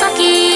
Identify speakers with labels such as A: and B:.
A: 先。